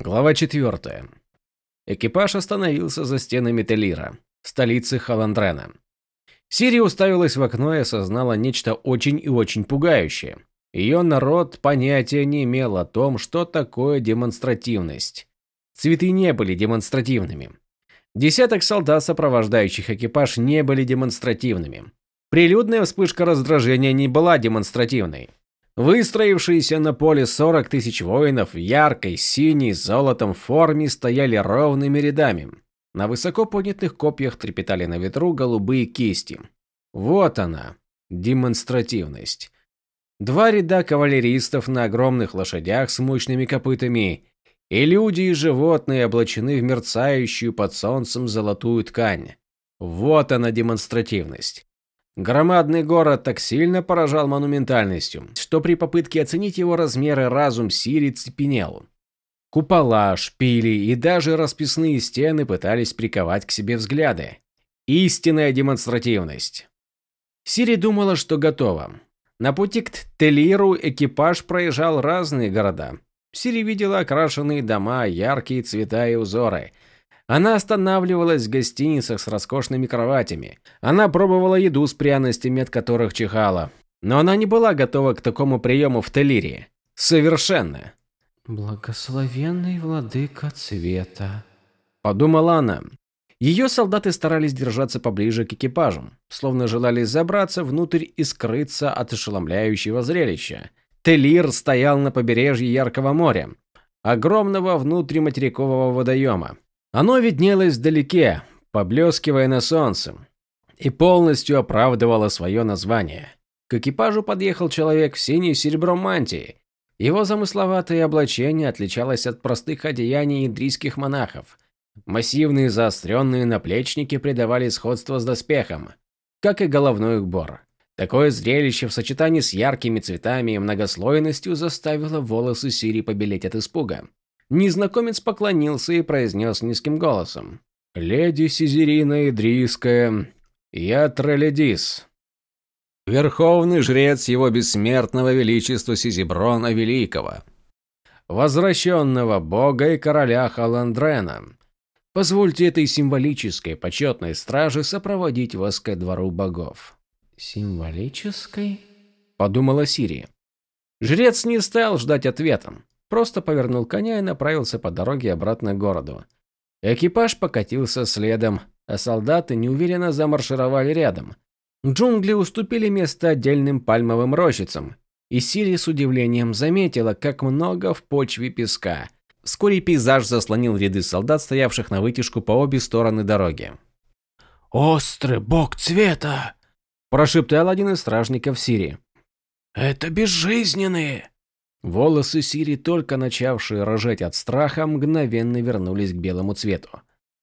Глава 4. Экипаж остановился за стенами Телира, столицы Халандрена. Сири уставилась в окно и осознала нечто очень и очень пугающее. Ее народ понятия не имел о том, что такое демонстративность. Цветы не были демонстративными. Десяток солдат, сопровождающих экипаж, не были демонстративными. Прилюдная вспышка раздражения не была демонстративной. Выстроившиеся на поле 40 тысяч воинов в яркой, синей, золотом форме стояли ровными рядами. На высоко поднятых копьях трепетали на ветру голубые кисти. Вот она, демонстративность. Два ряда кавалеристов на огромных лошадях с мощными копытами, и люди и животные облачены в мерцающую под солнцем золотую ткань. Вот она демонстративность. Громадный город так сильно поражал монументальностью, что при попытке оценить его размеры разум Сири цепенел. Купола, шпили и даже расписные стены пытались приковать к себе взгляды. Истинная демонстративность. Сири думала, что готова. На пути к Телиру экипаж проезжал разные города. Сири видела окрашенные дома, яркие цвета и узоры – она останавливалась в гостиницах с роскошными кроватями. Она пробовала еду с пряностями, от которых чихала. Но она не была готова к такому приему в Телире. Совершенно. «Благословенный владыка цвета», – подумала она. Ее солдаты старались держаться поближе к экипажам, словно желали забраться внутрь и скрыться от ошеломляющего зрелища. Телир стоял на побережье Яркого моря, огромного внутриматерикового водоема. Оно виднелось вдалеке, поблескивая на солнце, и полностью оправдывало свое название. К экипажу подъехал человек в синей серебром мантии. Его замысловатое облачение отличалось от простых одеяний идрийских монахов. Массивные заостренные наплечники придавали сходство с доспехом, как и головной убор. Такое зрелище в сочетании с яркими цветами и многослойностью заставило волосы Сири побелеть от испуга. Незнакомец поклонился и произнес низким голосом. «Леди Сизерина Идрийская, я Треледис, верховный жрец его бессмертного величества Сизиброна Великого, возвращенного бога и короля Халандрена. Позвольте этой символической почетной страже сопроводить вас ко двору богов». «Символической?» – подумала Сирия. Жрец не стал ждать ответом просто повернул коня и направился по дороге обратно к городу. Экипаж покатился следом, а солдаты неуверенно замаршировали рядом. Джунгли уступили место отдельным пальмовым рощицам, и Сири с удивлением заметила, как много в почве песка. Вскоре пейзаж заслонил ряды солдат, стоявших на вытяжку по обе стороны дороги. «Острый бог цвета!» – прошептал один из стражников Сири. «Это безжизненные!» Волосы Сири, только начавшие рожать от страха, мгновенно вернулись к белому цвету.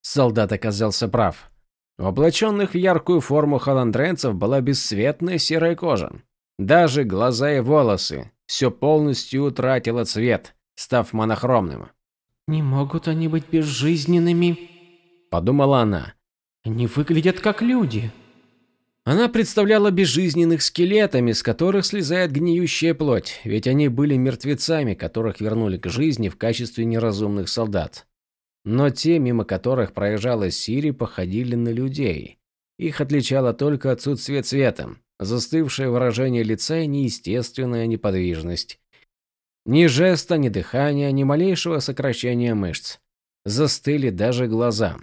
Солдат оказался прав. У облаченных в яркую форму халандренцев была бесцветная серая кожа. Даже глаза и волосы все полностью утратило цвет, став монохромным. «Не могут они быть безжизненными?» – подумала она. «Они выглядят как люди». Она представляла безжизненных скелетами, с которых слезает гниющая плоть, ведь они были мертвецами, которых вернули к жизни в качестве неразумных солдат. Но те, мимо которых проезжала Сири, походили на людей. Их отличало только отсутствие цвета, застывшее выражение лица и неестественная неподвижность. Ни жеста, ни дыхания, ни малейшего сокращения мышц. Застыли даже глаза.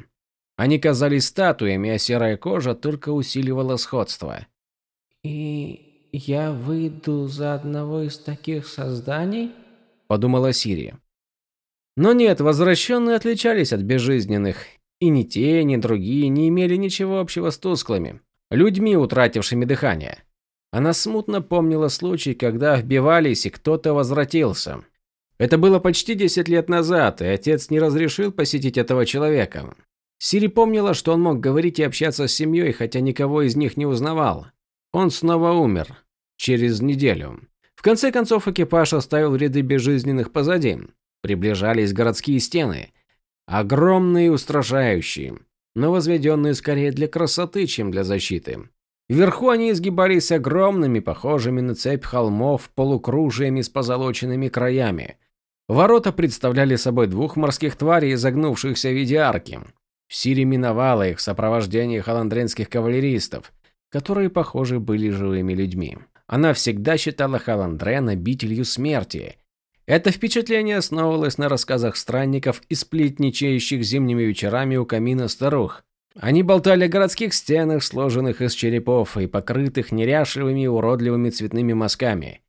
Они казались статуями, а серая кожа только усиливала сходство. «И я выйду за одного из таких созданий?» – подумала Сирия. Но нет, возвращенные отличались от безжизненных. И ни те, ни другие не имели ничего общего с тусклыми, людьми, утратившими дыхание. Она смутно помнила случай, когда вбивались и кто-то возвратился. Это было почти 10 лет назад, и отец не разрешил посетить этого человека. Сири помнила, что он мог говорить и общаться с семьей, хотя никого из них не узнавал. Он снова умер. Через неделю. В конце концов экипаж оставил ряды безжизненных позади. Приближались городские стены. Огромные и устрашающие, но возведенные скорее для красоты, чем для защиты. Вверху они изгибались огромными, похожими на цепь холмов, полукружиями с позолоченными краями. Ворота представляли собой двух морских тварей, изогнувшихся в виде арки. Сири миновала их в сопровождении халандренских кавалеристов, которые, похоже, были живыми людьми. Она всегда считала Халандрен обителью смерти. Это впечатление основывалось на рассказах странников и сплетничающих зимними вечерами у камина старух. Они болтали о городских стенах, сложенных из черепов и покрытых неряшливыми уродливыми цветными мазками.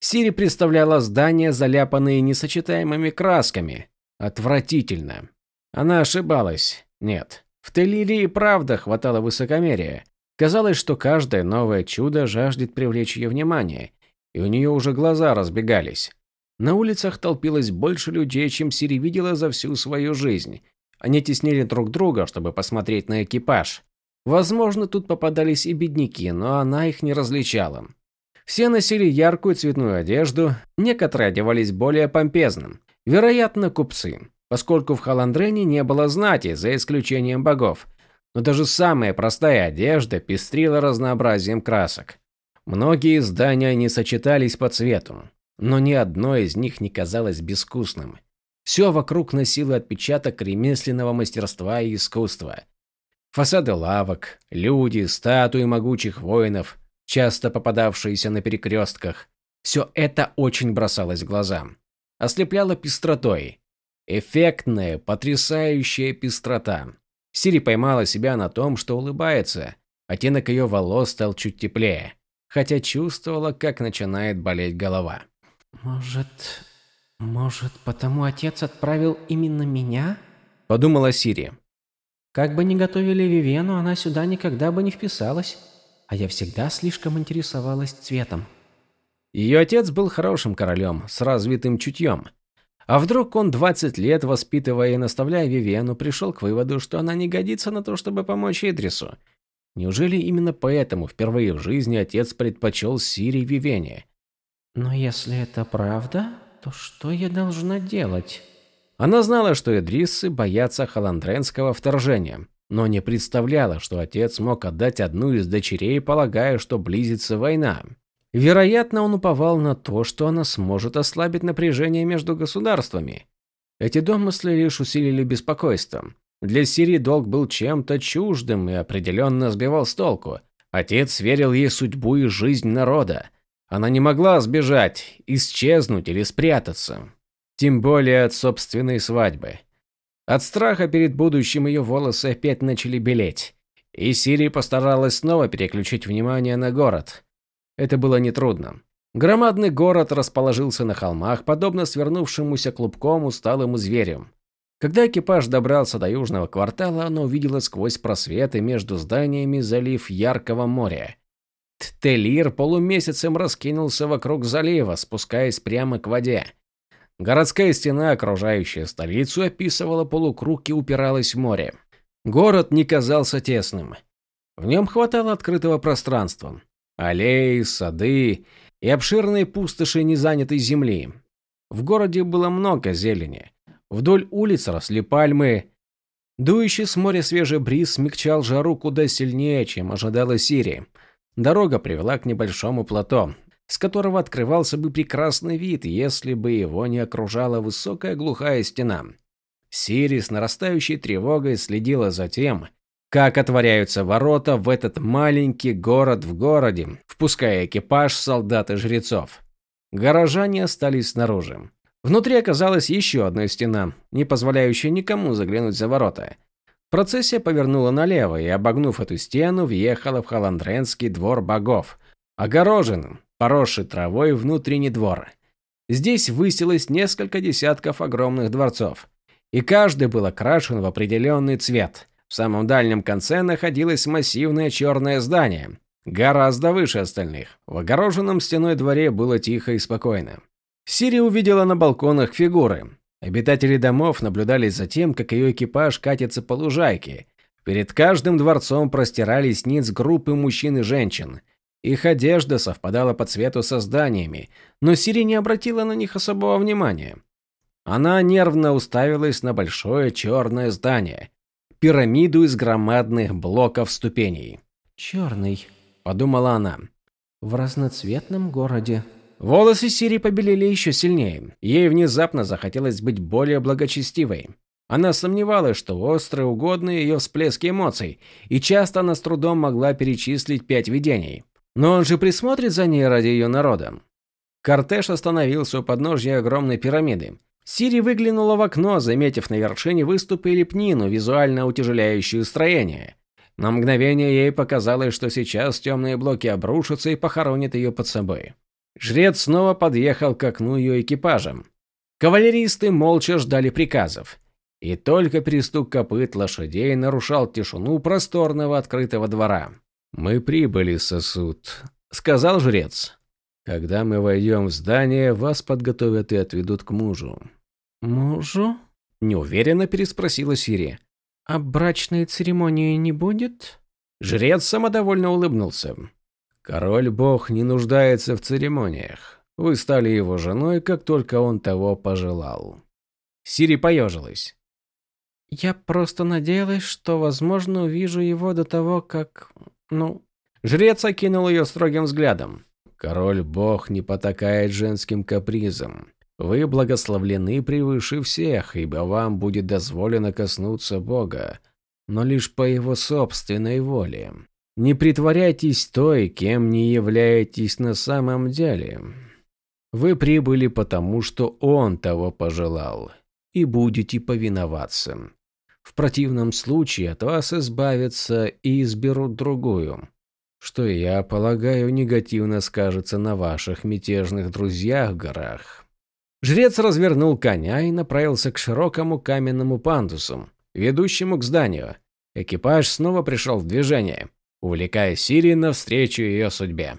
Сири представляла здания, заляпанные несочетаемыми красками. Отвратительно. Она ошибалась. Нет. В Телире и правда хватало высокомерия. Казалось, что каждое новое чудо жаждет привлечь ее внимание, и у нее уже глаза разбегались. На улицах толпилось больше людей, чем Сири видела за всю свою жизнь. Они теснили друг друга, чтобы посмотреть на экипаж. Возможно, тут попадались и бедняки, но она их не различала. Все носили яркую цветную одежду, некоторые одевались более помпезным. Вероятно, купцы, поскольку в Халандрене не было знати, за исключением богов – но даже самая простая одежда пестрила разнообразием красок. Многие здания не сочетались по цвету, но ни одно из них не казалось безвкусным. Все вокруг носило отпечаток ремесленного мастерства и искусства. Фасады лавок, люди, статуи могучих воинов, часто попадавшиеся на перекрестках. Все это очень бросалось в глаза. Ослепляло пестротой. Эффектная, потрясающая пестрота. Сири поймала себя на том, что улыбается. Оттенок ее волос стал чуть теплее, хотя чувствовала, как начинает болеть голова. «Может, может, потому отец отправил именно меня?» – подумала Сири. «Как бы ни готовили Вивену, она сюда никогда бы не вписалась, а я всегда слишком интересовалась цветом». Ее отец был хорошим королем, с развитым чутьем – а вдруг он 20 лет, воспитывая и наставляя Вивиану, пришел к выводу, что она не годится на то, чтобы помочь Идрису? Неужели именно поэтому впервые в жизни отец предпочел Сири Вивене? Но если это правда, то что я должна делать? Она знала, что Эдриссы боятся халандренского вторжения, но не представляла, что отец мог отдать одну из дочерей, полагая, что близится война. Вероятно, он уповал на то, что она сможет ослабить напряжение между государствами. Эти домыслы лишь усилили беспокойство. Для Сирии долг был чем-то чуждым и определенно сбивал с толку. Отец верил ей судьбу и жизнь народа. Она не могла сбежать, исчезнуть или спрятаться. Тем более от собственной свадьбы. От страха перед будущим ее волосы опять начали белеть. И Сирия постаралась снова переключить внимание на город. Это было нетрудно. Громадный город расположился на холмах, подобно свернувшемуся клубком усталому зверю. Когда экипаж добрался до южного квартала, оно увидело сквозь просветы между зданиями залив яркого моря. Телир полумесяцем раскинулся вокруг залива, спускаясь прямо к воде. Городская стена, окружающая столицу, описывала полукруг и упиралась в море. Город не казался тесным. В нем хватало открытого пространства аллеи, сады и обширные пустоши незанятой земли. В городе было много зелени. Вдоль улиц росли пальмы. Дующий с моря свежий бриз смягчал жару куда сильнее, чем ожидала Сирии. Дорога привела к небольшому плато, с которого открывался бы прекрасный вид, если бы его не окружала высокая глухая стена. Сири с нарастающей тревогой следила за тем, как отворяются ворота в этот маленький город в городе, впуская экипаж солдат и жрецов. Горожане остались снаружи. Внутри оказалась еще одна стена, не позволяющая никому заглянуть за ворота. Процессия повернула налево и, обогнув эту стену, въехала в Халандренский двор богов, огороженным, поросший травой внутренний двор. Здесь высилось несколько десятков огромных дворцов, и каждый был окрашен в определенный цвет. В самом дальнем конце находилось массивное черное здание, гораздо выше остальных. В огороженном стеной дворе было тихо и спокойно. Сири увидела на балконах фигуры. Обитатели домов наблюдали за тем, как ее экипаж катится по лужайке. Перед каждым дворцом простирались ниц группы мужчин и женщин. Их одежда совпадала по цвету со зданиями, но Сири не обратила на них особого внимания. Она нервно уставилась на большое черное здание, пирамиду из громадных блоков ступеней. «Черный», – подумала она. «В разноцветном городе». Волосы Сири побелели еще сильнее. Ей внезапно захотелось быть более благочестивой. Она сомневалась, что острые угодны ее всплески эмоций, и часто она с трудом могла перечислить пять видений. Но он же присмотрит за ней ради ее народа. Кортеж остановился у подножья огромной пирамиды. Сири выглянула в окно, заметив на вершине выступы лепнину, визуально утяжеляющую строение. На мгновение ей показалось, что сейчас темные блоки обрушатся и похоронят ее под собой. Жрец снова подъехал к окну ее экипажа. Кавалеристы молча ждали приказов. И только перестук копыт лошадей нарушал тишину просторного открытого двора. «Мы прибыли, сосуд», — сказал жрец. «Когда мы войдем в здание, вас подготовят и отведут к мужу». «Мужу?» – неуверенно переспросила Сири. «А брачной церемонии не будет?» Жрец самодовольно улыбнулся. Король-бог не нуждается в церемониях. Вы стали его женой, как только он того пожелал. Сири поежилась. Я просто надеялась, что, возможно, увижу его до того, как... Ну... Жрец окинул ее строгим взглядом. Король-бог не потакает женским капризам. Вы благословлены превыше всех, ибо вам будет дозволено коснуться Бога, но лишь по его собственной воле. Не притворяйтесь той, кем не являетесь на самом деле. Вы прибыли потому, что он того пожелал, и будете повиноваться. В противном случае от вас избавятся и изберут другую, что, я полагаю, негативно скажется на ваших мятежных друзьях в горах. Жрец развернул коня и направился к широкому каменному пандусу, ведущему к зданию. Экипаж снова пришел в движение увлекая Сири навстречу ее судьбе.